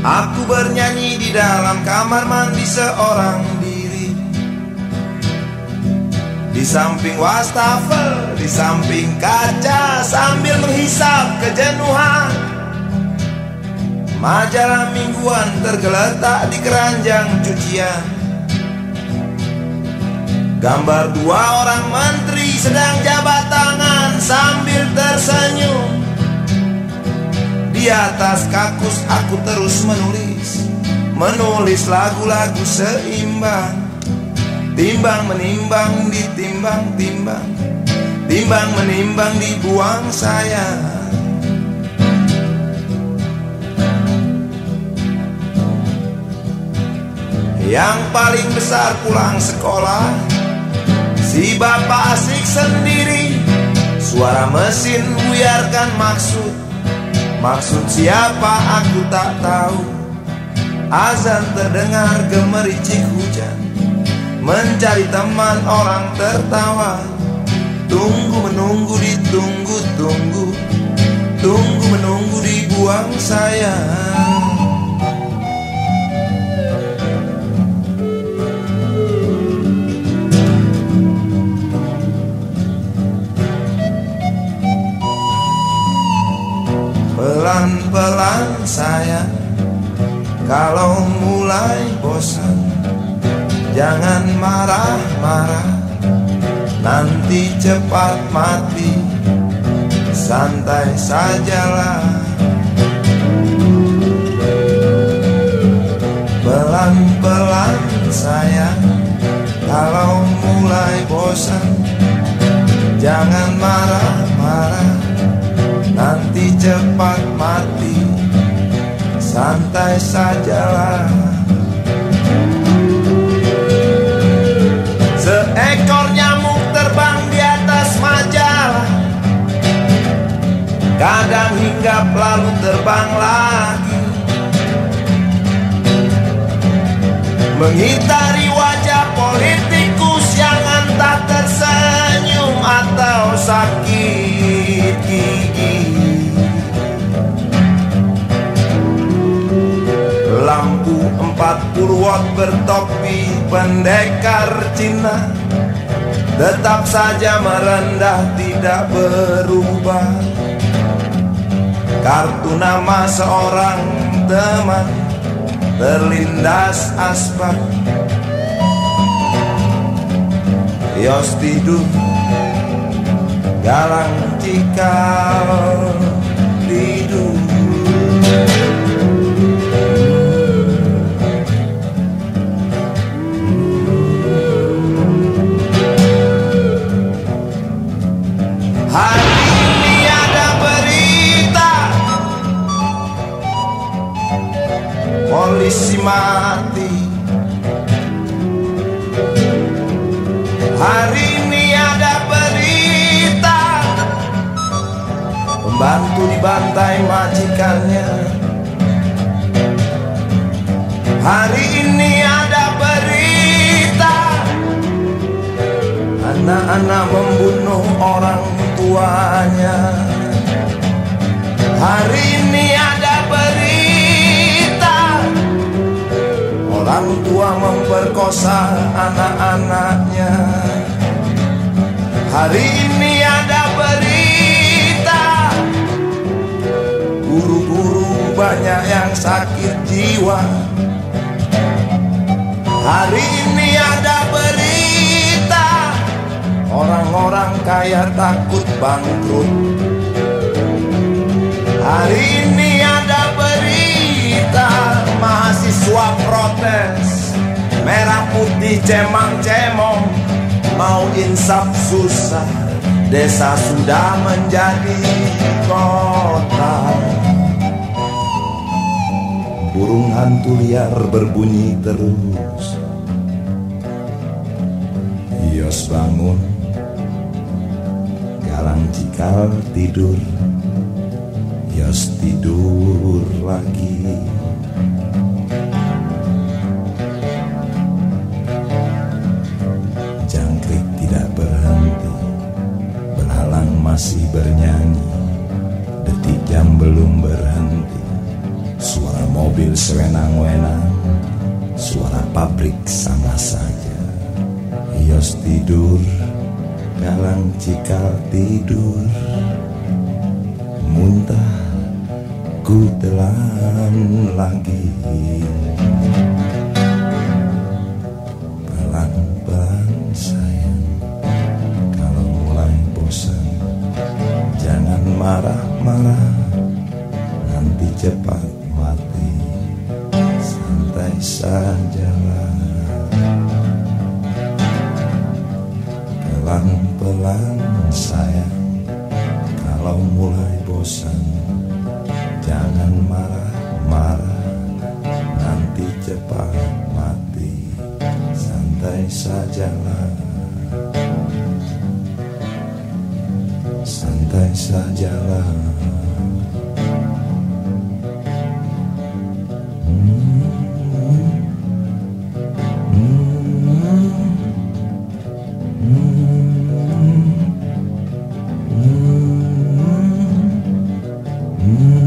Aku bernyanyi di dalam kamar mandi seorang diri. Di samping wastafel, di samping kaca Sambil menghisap kejenuhan. Majalah mingguan tergeletak di keranjang cucian. Gambar dua orang menteri sedang jabat tangan sambil tersenyum di atas kakus aku terus menulis. Menulis lagu-lagu seimbang. Timbang menimbang ditimbang-timbang Timbang menimbang dibuang saya Yang paling besar pulang sekolah. Si bapak asik sendiri. Suara mesin buyarkan maksud Maksud siapa aku tak tahu. Azan terdengar gemericik hujan. Mencari teman orang tertawa. Tunggu menunggu ditunggu-tunggu. Tunggu menunggu dibuang sayang Kalau mulai bosan Jangan marah-marah. Nanti cepat mati Santai sajalah. Pelan-pelan saya Kalau mulai bosan Jangan marah-marah. Nanti cepat mati Santai sajalah. Seekor nyamuk terbang di atas majalah. Kadang hinggap lalu terbang lagi. Mengitari wajah politikus yang entah tersenyum atau sakit Lampu 40 watt bertopi pendekar Cina. Tetap saja merendah tidak berubah. Kartu nama seorang teman terlindas aspal Yos tidur galang cikal tidur Polisi mati. Hari ini ada berita. Pembantu dibantai majikannya. Hari ini ada berita. Anak-anak membunuh orang tuanya. Hari ini ada Orang tua memperkosa anak-anaknya. Hari ini ada berita. Guru-guru banyak yang sakit jiwa. Hari ini ada berita. Orang-orang kaya takut bangkrut. Hari ini ada berita Mahasiswa protes. Merah putih cemang cemong Mau insaf susah. Desa sudah menjadi kota. Burung hantu liar berbunyi terus. Yos bangun. Galang cikal tidur. Yos tidur lagi masih bernyanyi. Detik jam belum berhenti. Suara mobil sewenang-wenang. Suara pabrik sama saja. Yos tidur Galang cikal tidur. Muntah Ku telan lagi. Pelan-pelan sayang marah-marah Nanti cepat mati Santai sajalah Pelan-pelan sayang Kalau mulai bosan Jangan marah-marah Nanti cepat mati Santai sajalah damai sajalah -hmm.